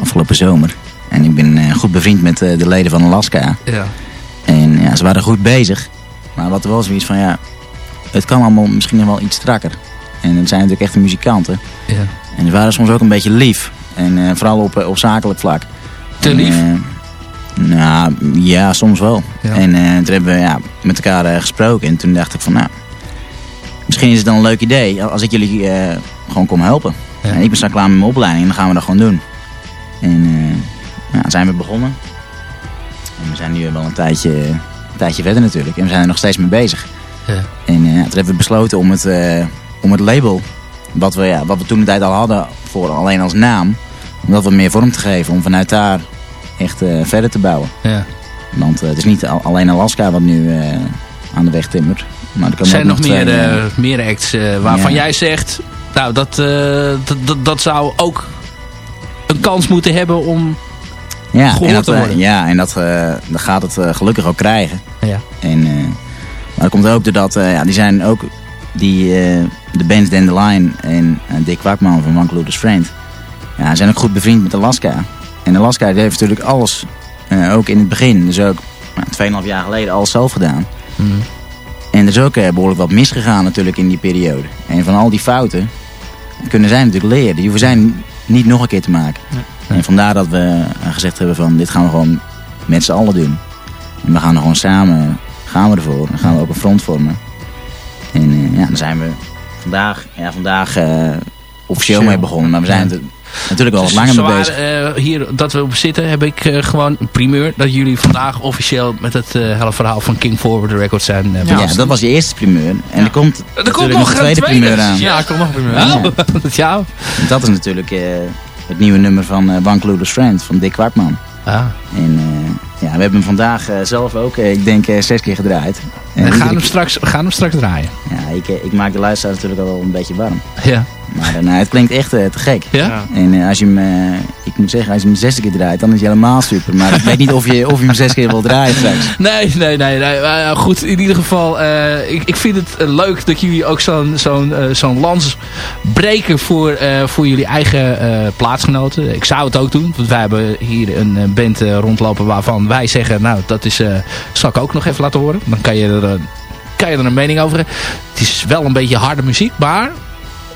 afgelopen zomer. En ik ben eh, goed bevriend met eh, de leden van Alaska. Ja. En ja, ze waren goed bezig. Maar wat er was zoiets van, ja, het kan allemaal misschien nog wel iets strakker. En het zijn natuurlijk echte muzikanten. Ja. En ze waren soms ook een beetje lief. En eh, vooral op, eh, op zakelijk vlak. Te En, lief? eh, nou, ja, soms wel. Ja. En eh, toen hebben we ja, met elkaar gesproken. En toen dacht ik van, nou, misschien is het dan een leuk idee als ik jullie gewoon kom helpen. Ja. En ik ben straks klaar met mijn opleiding en dan gaan we dat gewoon doen. En ja, zijn we begonnen. En we zijn nu wel een tijdje, een tijdje verder natuurlijk. En we zijn er nog steeds mee bezig. En eh, toen hebben we besloten om het, eh, om het label, wat we, ja, wat we toen de tijd al hadden voor alleen als naam, om dat wat meer vorm te geven. Om vanuit daar echt eh, verder te bouwen. Ja. Want het is niet al- alleen Alaska wat nu aan de weg timmert. Maar er zijn nog twee, meer, eh, meer acts waarvan Ja. jij zegt... Nou, dat, dat, dat, dat zou ook een kans moeten hebben om... ja, gehoord en dat, te worden. ja, en dat, dat gaat het gelukkig ook krijgen. Ja. En, dat komt ook doordat, ja, die zijn ook, die, eh, de bands Dandelion en eh, Dick Kwakman van One Clueless Friend, ja, zijn ook goed bevriend met Alaska. En Alaska heeft natuurlijk alles, eh, ook in het begin, dus ook nou, 2,5 jaar geleden, alles zelf gedaan. Mhm. En er is ook eh, behoorlijk wat misgegaan natuurlijk in die periode. En van al die fouten kunnen zij natuurlijk leren. Die hoeven zij niet nog een keer te maken. En vandaar dat we gezegd hebben van dit gaan we gewoon met z'n allen doen. En we gaan er gewoon samen, gaan we ervoor. Dan gaan we ook een front vormen. En eh, ja, dan zijn we vandaag, ja, vandaag eh, officieel mee begonnen. Maar we zijn er natuurlijk al wat langer mee bezig. eh, hier dat we op zitten heb ik gewoon een primeur. Dat jullie vandaag officieel met het hele verhaal van King Forward Records zijn. Ja, belast. dat was je eerste primeur. En er komt natuurlijk komt nog een tweede tweede. primeur aan. Ja, ik kom nog een primeur. Ja. Oh, ja. Dat is natuurlijk het nieuwe nummer van eh One Friend van Dick Kwakman. Ah. En ja, we hebben hem vandaag eh, zelf ook, eh, ik denk, eh, zes keer gedraaid. En We gaan, hem straks, we gaan hem straks draaien. Ja, ik, ik maak de luisteraar natuurlijk al wel een beetje warm. Ja. Maar het klinkt echt eh, te gek. Ja? En eh, als je hem, eh, ik moet zeggen, als je hem zesde keer draait, dan is hij helemaal super. Maar ik weet niet of je, of je hem zes keer wil draaien straks. Nee, nee, nee. nee. Maar, goed, in ieder geval, ik, ik vind het leuk dat jullie ook zo'n zo'n zo'n lans breken voor, voor jullie eigen plaatsgenoten. Ik zou het ook doen, want wij hebben hier een band rondlopen waarvan wij zeggen, nou, dat is, zal ik ook nog even laten horen. Dan kan je er, kan je er een mening over hebben. Het is wel een beetje harde muziek, maar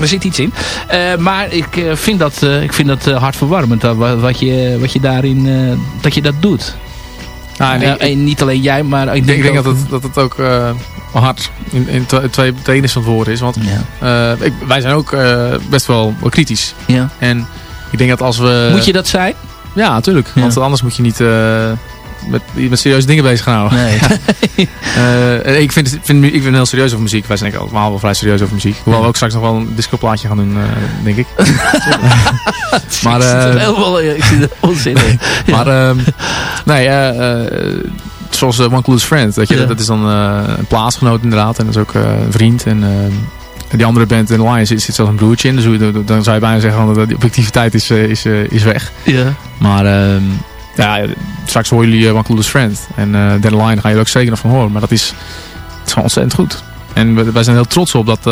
er zit iets in. Eh, maar ik eh, vind dat, eh, ik vind dat eh, hartverwarmend, wat, je, wat je daarin, eh, dat je dat doet. En ik- en niet alleen jij, maar ik Ik denk, ik dat, het, dat het ook eh, wel hard in, in twee betekenissen van het woord is. Want Ja. eh, ik, wij zijn ook eh, best wel, wel kritisch. Ja. En ik denk dat als we... Moet je dat zijn? Ja, natuurlijk. Ja. Want anders moet je niet eh, met, met serieuze dingen bezig gaan houden. Nee. En ik, vind, het- vind, ik ben heel serieus over muziek. Wij zijn allemaal wel vrij serieus over muziek. Hoewel we ook straks nog wel een discoplaatje gaan doen, eh, denk ik. maar, eh, helemaal, ik zit er onzin in. Ja. Maar ehm, nee, zoals One Clueless Friend, weet je, Ja. dat is dan een plaatsgenoot inderdaad. En dat is ook een vriend. En ehm, die andere band in Lions zit, zit zelfs een broertje in. Dus dan zou je bijna zeggen dat die objectiviteit is, is, is weg. ja. Maar ehm, ja, straks horen jullie uh, One Clueless Friend. En eh Dead Line ga je er ook zeker nog van horen. Maar dat is, het is gewoon ontzettend goed. En wij zijn heel trots op dat...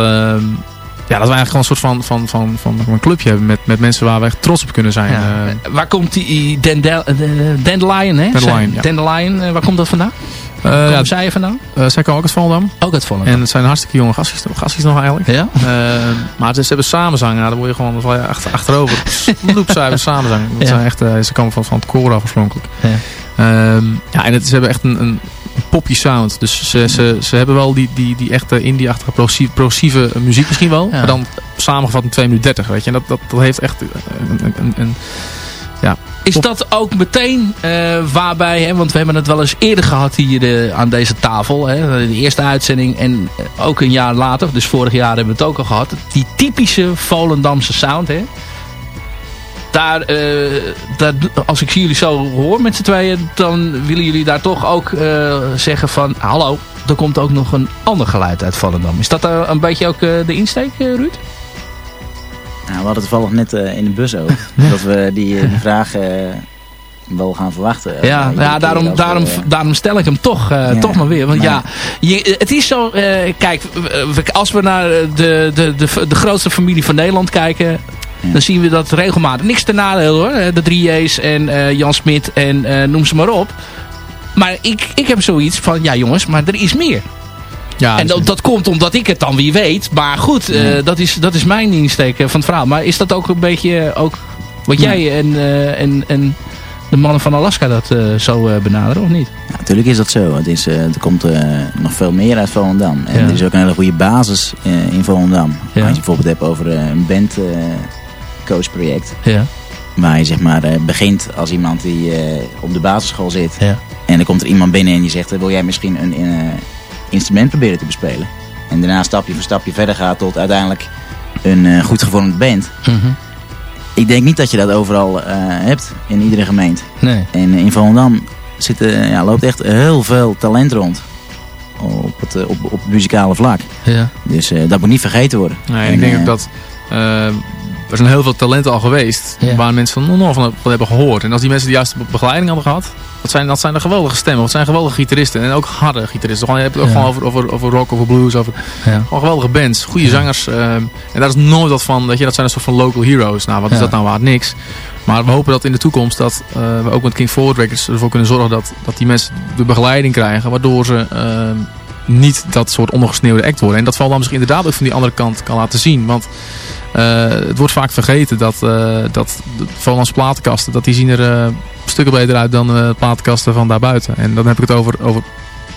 ja, dat we eigenlijk gewoon een soort van, van, van, van een clubje hebben met, met mensen waar we echt trots op kunnen zijn. Ja. Eh, Waar komt die Dandel- eh, Dandelion, hè? Dandelion, ja. Dandelion, waar komt dat vandaan? eh, Waar ja, komen zij vandaan? eh, zij komen ook uit Volendam. Ook uit Volendam. En het zijn hartstikke jonge gastjes, gastjes nog eigenlijk. Ja? Eh, maar ze, hebben samenzang. Ja, dan word je gewoon dan je achter, achterover. Loepzuiver samenzang. Dat Ja. zijn echt, ze komen van, van het koor af oorspronkelijk. Ja. Ehm, ja, en het, ze hebben echt een, een poppy sound. Dus ze, ze, ze hebben wel die, die, die echte indie-achtige progressieve, progressieve muziek misschien wel. Ja. Maar dan samengevat in 2 minuten 30. Weet je. En dat, dat, dat heeft echt een, een, een, een- Is dat ook meteen eh, waarbij, hè, want we hebben het wel eens eerder gehad hier eh, aan deze tafel. Hè, de eerste uitzending en eh, ook een jaar later, dus vorig jaar hebben we het ook al gehad. Die typische Volendamse sound. Hè. Daar, eh, daar, als ik jullie zo hoor met z'n tweeën, dan willen jullie daar toch ook eh, zeggen van... Hallo, er komt ook nog een ander geluid uit Volendam. Is dat eh, een beetje ook de insteek, Ruud? Nou, we hadden toevallig net in de bus over. dat we die, die vraag wel gaan verwachten. Ja, ja daarom, we, daarom, daarom stel ik hem toch, Ja, toch maar weer. Want maar- ja, je, het is zo... kijk, als we naar de, de, de, de grootste familie van Nederland kijken... dan zien we dat regelmatig. Niks ten nadeel hoor. eh, De 3J's en eh, Jan Smit en eh, noem ze maar op. Maar ik, ik heb zoiets van... Ja jongens, maar er is meer. Ja, en dus- dat, dat komt omdat ik het dan weer weet. Maar goed, eh, dat, is, dat is mijn insteek van het verhaal. Maar is dat ook een beetje ook wat jij en, eh, en, en de mannen van Alaska dat eh, zo eh, benaderen, of niet? Ja, natuurlijk is dat zo. Het is, eh, er komt nog veel meer uit Volendam. En Ja. er is ook een hele goede basis eh, in Volendam. Ja. Als je bijvoorbeeld hebt over een band eh, coachproject. Ja. Waar je zeg maar eh, begint als iemand die eh, op de basisschool zit. Ja. En dan komt er iemand binnen en die zegt, eh, wil jij misschien een eh, instrument proberen te bespelen? En daarna stapje voor stapje verder gaat tot uiteindelijk een eh, goed gevormd band. Ik denk niet dat je dat overal eh, hebt in iedere gemeente. Nee. En in Volendam zit, eh, ja, loopt echt heel veel talent rond. Op het, op, op het muzikale vlak. Ja. Dus eh, dat moet niet vergeten worden. Nee, En, ik denk ook dat... er zijn heel veel talenten al geweest Ja. waar mensen van, nog van hebben gehoord. En als die mensen de juiste be- begeleiding hadden gehad, dat zijn, dat zijn de geweldige stemmen. Dat zijn geweldige gitaristen. En ook harde gitaristen. Gewoon, je hebt het ook Ja. gewoon over, over, over rock, over blues, over Ja. gewoon geweldige bands. Goede zangers. ehm, en daar is nooit wat van, weet je, dat zijn een soort van local heroes. Nou, wat is dat nou waard? Niks. Maar we hopen dat in de toekomst dat eh, we ook met King Forward Records ervoor kunnen zorgen dat, dat die mensen de begeleiding krijgen. Waardoor ze ehm, niet dat soort ondergesneeuwde act worden. En dat Volendam zich inderdaad ook van die andere kant kan laten zien. Want eh, het wordt vaak vergeten dat, eh dat de Volendamse platenkasten, dat die zien er eh, stukken beter uit dan de platenkasten van daarbuiten. En dan heb ik het over, over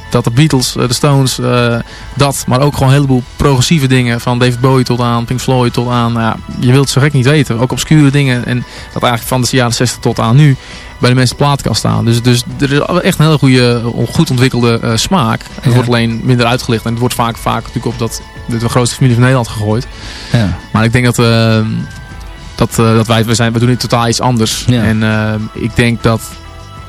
dat de Beatles, eh, de Stones, eh, dat, maar ook gewoon een heleboel progressieve dingen. Van David Bowie tot aan Pink Floyd tot aan, nou ja, je wilt het zo gek niet weten. Ook obscure dingen en dat eigenlijk van de jaren 60 tot aan nu bij de mensen plaatkast staan. Dus, dus er is echt een hele goede, goed ontwikkelde eh, smaak. Het Ja. wordt alleen minder uitgelicht en het wordt vaak, vaak natuurlijk op dat, de grootste familie van Nederland gegooid. Ja. Maar ik denk dat, eh, dat, eh, dat wij, we, zijn, we doen het totaal iets anders. Ja. En eh, ik denk dat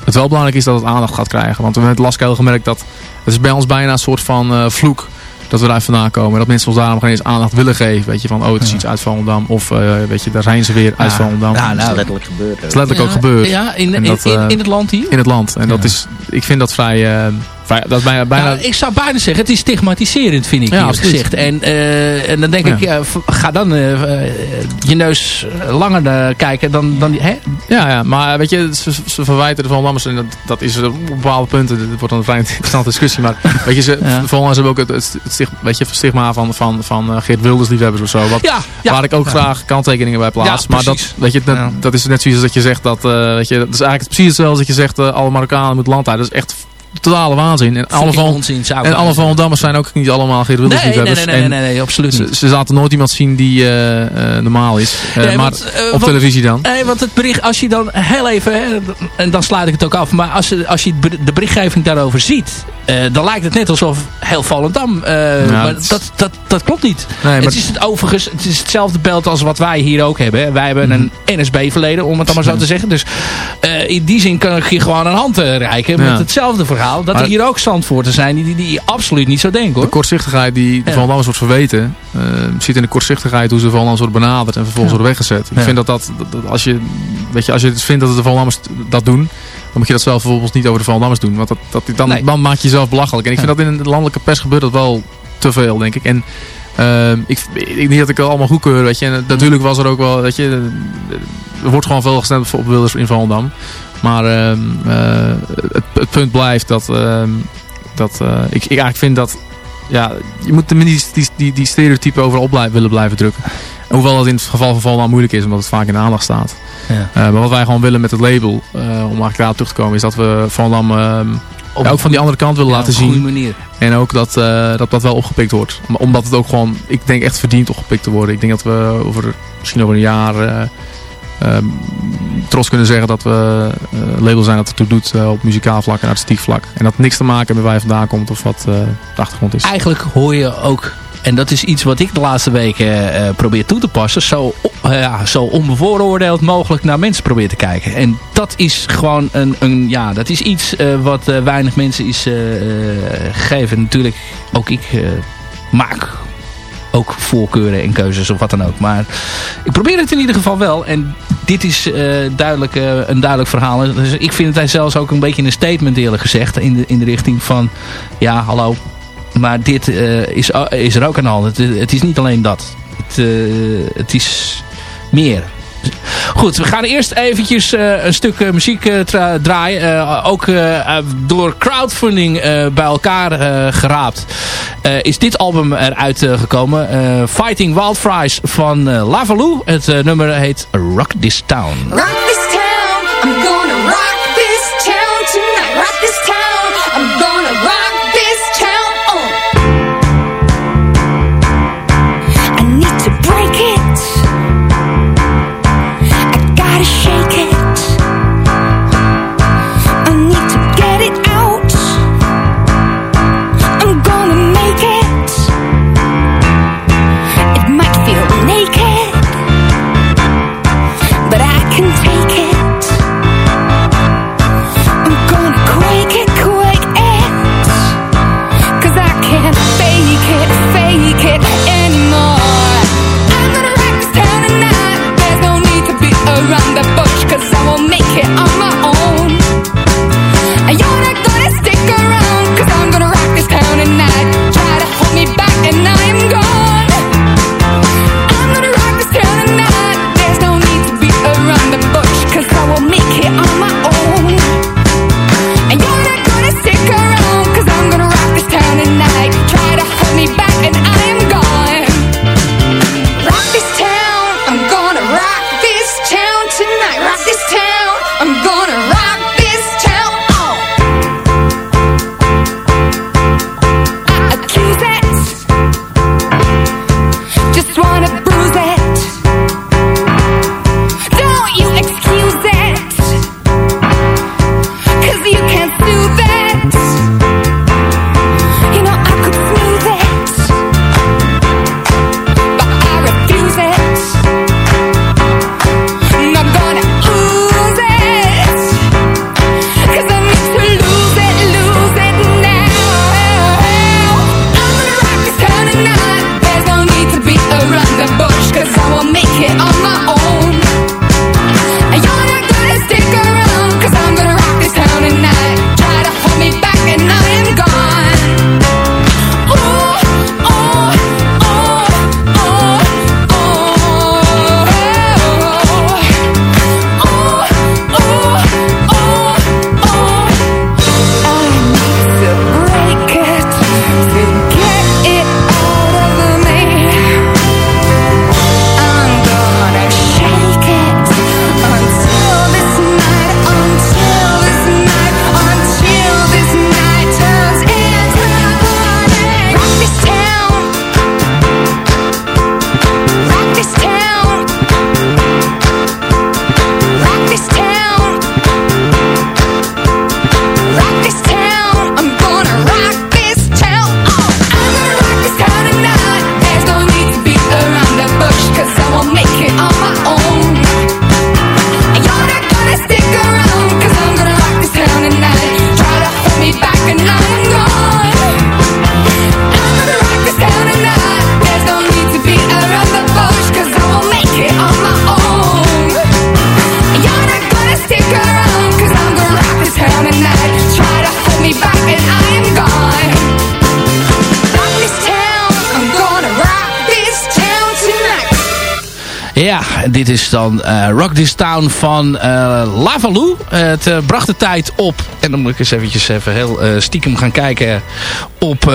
het wel belangrijk is dat het aandacht gaat krijgen. Want we hebben met Laskel gemerkt dat het is bij ons bijna een soort van eh, vloek dat we daar vandaan komen. Dat mensen ons daarom geen eens aandacht willen geven. Weet je, van oh het is iets uit Volendam. Of eh, weet je, daar zijn ze weer uit Ja. Volendam. Ja, dat nou, is letterlijk gebeurd. Het is letterlijk ook gebeurd. Ja, in, in, dat, in, in het land hier? In het land. En dat is, ik vind dat vrij, eh, vrij dat is bijna, bijna Nou, ik zou bijna zeggen, het is stigmatiserend, vind ik Ja, absoluut. gezegd. En, eh, en dan denk Ja. ik, ga dan eh, eh, je neus langer kijken dan, dan die... Hè? Ja, ja, maar weet je, ze, ze verwijten de Volendamers en dat, dat is op bepaalde punten, dit wordt dan een vrij interessante discussie, maar weet je, ze, Ja. Volendamers hebben ook het, het, het stig- weet je, het stigma van, van, van Geert Wilders liefhebbers of zo, wat, Ja, ja. waar ik ook graag kanttekeningen bij plaats. Maar dat, weet je, dat, dat is net zoiets als dat je zegt dat, weet je, dat is eigenlijk precies hetzelfde als dat je zegt, alle Marokkanen moeten land uit. Dat is echt totale waanzin. En alle, Vol- onzin, zou en alle. Volendammers zijn ook niet allemaal Geert Wilders Nee, nee, nee, nee, nee, absoluut Ze, niet. ze laten nooit iemand zien die eh, eh, normaal is. Eh, maar op televisie dan. Nee, want het bericht, als je dan heel even, hè, en dan sluit ik het ook af, maar als, je- als je de berichtgeving daarover ziet, eh, dan lijkt het net alsof heel Volendam, eh maar dat, dat, dat klopt niet. Nee, maar- het is het overigens, het is hetzelfde beeld als wat wij hier ook hebben. Wij hebben een NSB-verleden, om het dan maar zo te zeggen. Dus eh, in die zin kan ik je gewoon een hand reiken Ja. met hetzelfde verhaal. Dat Maar- er hier ook standvoorten zijn die, die, die absoluut niet zo denken hoor. De kortzichtigheid die Ja. Volendammers wordt verweten, zit in de kortzichtigheid hoe ze de Volendammers worden benaderd en vervolgens Ja. worden weggezet. Ik vind dat, dat, als, je, weet je, als je het vindt dat de Volendammers dat doen, moet je dat zelf vervolgens niet over de Volendammers doen. Want dat, dat, dan, Nee. dan maak je jezelf belachelijk. En ik vind dat in de landelijke pers gebeurt dat wel te veel, denk ik. En eh, ik, ik niet dat ik het allemaal goedkeur, weet je. En natuurlijk was er ook wel, weet je, er wordt gewoon veel gestemd op Wilders in Volendam. Maar ehm, eh, het, het punt blijft dat, ehm, dat eh, ik, ik eigenlijk vind dat ja, je moet tenminste die, die, die stereotypen overal blij- willen blijven drukken. Hoewel dat in het geval van Volendam moeilijk is, omdat het vaak in de aandacht staat. Ja. Eh, maar wat wij gewoon willen met het label, eh, om eigenlijk daarop terug te komen, is dat we Volendam ehm, ja, ook van die andere kant willen Ja, laten op een zien. goede manier. En ook dat, eh, dat dat wel opgepikt wordt. Om- Omdat het ook gewoon, ik denk echt verdient opgepikt te worden. Ik denk dat we over, misschien over een jaar eh, ehm, trots kunnen zeggen dat we label zijn dat ertoe doet eh, op muzikaal vlak en artistiek vlak. En dat niks te maken heeft met waar je vandaan komt of wat de achtergrond is. Eigenlijk hoor je ook, en dat is iets wat ik de laatste weken eh, eh, probeer toe te passen. Zo, eh, ja, zo onbevooroordeeld mogelijk naar mensen probeer te kijken. En dat is gewoon een, een ja, dat is iets wat weinig mensen is gegeven. Natuurlijk, ook ik maak ook voorkeuren en keuzes of wat dan ook. Maar ik probeer het in ieder geval wel. En dit is duidelijk, een duidelijk verhaal. Dus ik vind het zelfs ook een beetje een statement eerlijk gezegd. In de, in de richting van, ja hallo, maar dit eh, is, eh, is er ook aan de. Het, is niet alleen dat. Het, eh, het, is meer. Goed, we gaan eerst eventjes een stuk muziek draaien. ook door crowdfunding bij elkaar geraapt is dit album eruit gekomen. Fighting Wildfires van Lavaloo. Het nummer heet Rock This Town. Rock This Town, I'm going ja, dit is dan uh, Rock This Town van eh, uh, Lavaloo. Eh, het bracht de tijd op. En dan moet ik eens eventjes even heel stiekem gaan kijken. Op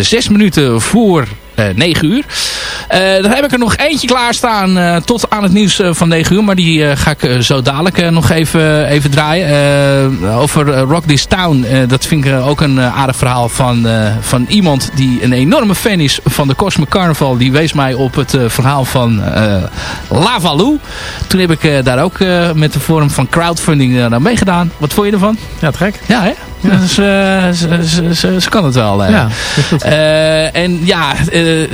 zes minuten voor eh, 9 uur. Eh, dan heb ik er nog eentje klaarstaan eh, tot aan het nieuws van 9 uur. Maar die ga ik zo dadelijk nog even, even draaien. over Rock This Town. dat vind ik ook een aardig verhaal van, van iemand die een enorme fan is van de Cosmic Carnival. Die wees mij op het verhaal van Lavalou. Toen heb ik daar ook met de vorm van crowdfunding aan meegedaan. Wat vond je ervan? Ja, trek. gek. Ja, hè? Dus, eh, ze, kan het wel. Eh. Ja, eh, en ja,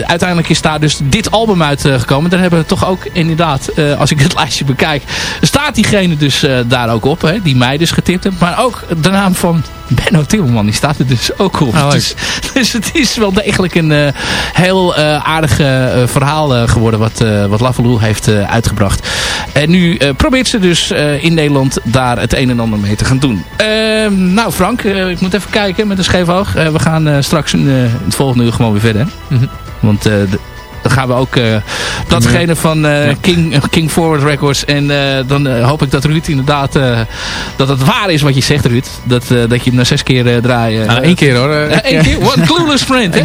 uiteindelijk is daar dus dit album uitgekomen. Daar hebben we toch ook inderdaad, als ik het lijstje bekijk, staat diegene dus daar ook op. Hè, die mij dus getipt heeft. Maar ook de naam van Benno Timmerman, die staat er dus ook op. Oh, dus, dus het is wel degelijk een eh, heel eh, aardig eh, verhaal geworden wat, wat Lavalou heeft uitgebracht. En nu probeert ze dus in Nederland daar het een en ander mee te gaan doen. Ehm, nou Frank, ik moet even kijken met een scheef oog. We gaan straks in, het volgende uur gewoon weer verder. Mhm. Want dan gaan we ook eh, datgene van eh, King, eh, King Forward Records. En dan hoop ik dat Ruud inderdaad... dat het waar is wat je zegt, Ruud. Dat, dat je hem na zes keer draaien. Nou, één keer hoor. Eén keer? What clueless friend.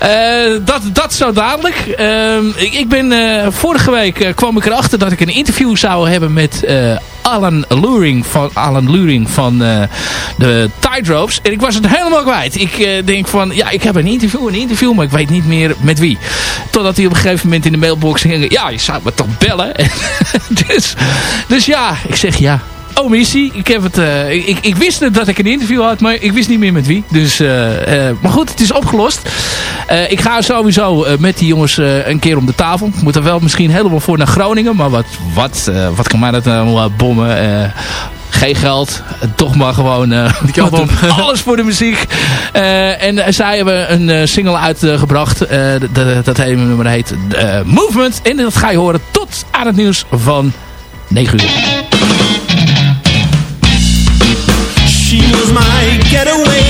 Hè? dat, dat zo dadelijk. Ehm, ik, ik ben vorige week kwam ik erachter dat ik een interview zou hebben met Alan Luring van, Alan Luring van eh, de Tide Ropes. En ik was het helemaal kwijt. Ik eh, denk van, ja, ik heb een interview, een interview, maar ik weet niet meer met wie. Totdat hij op een gegeven moment in de mailbox ging, ja, je zou me toch bellen? dus, dus ja, ik zeg ja. Oh, missie. Ik, heb het, eh, ik, ik wist het dat ik een interview had, maar ik wist niet meer met wie. Dus, eh, eh, maar goed, het is opgelost. Ik ga sowieso met die jongens een keer om de tafel. Ik moet er wel misschien helemaal voor naar Groningen. Maar wat, wat, wat kan mij dat nou bommen? Geen geld. Toch maar gewoon alles voor de muziek. En zij hebben een single uitgebracht. Dat hele nummer heet Movement. En dat ga je horen tot aan het nieuws van 9 uur. She was my getaway.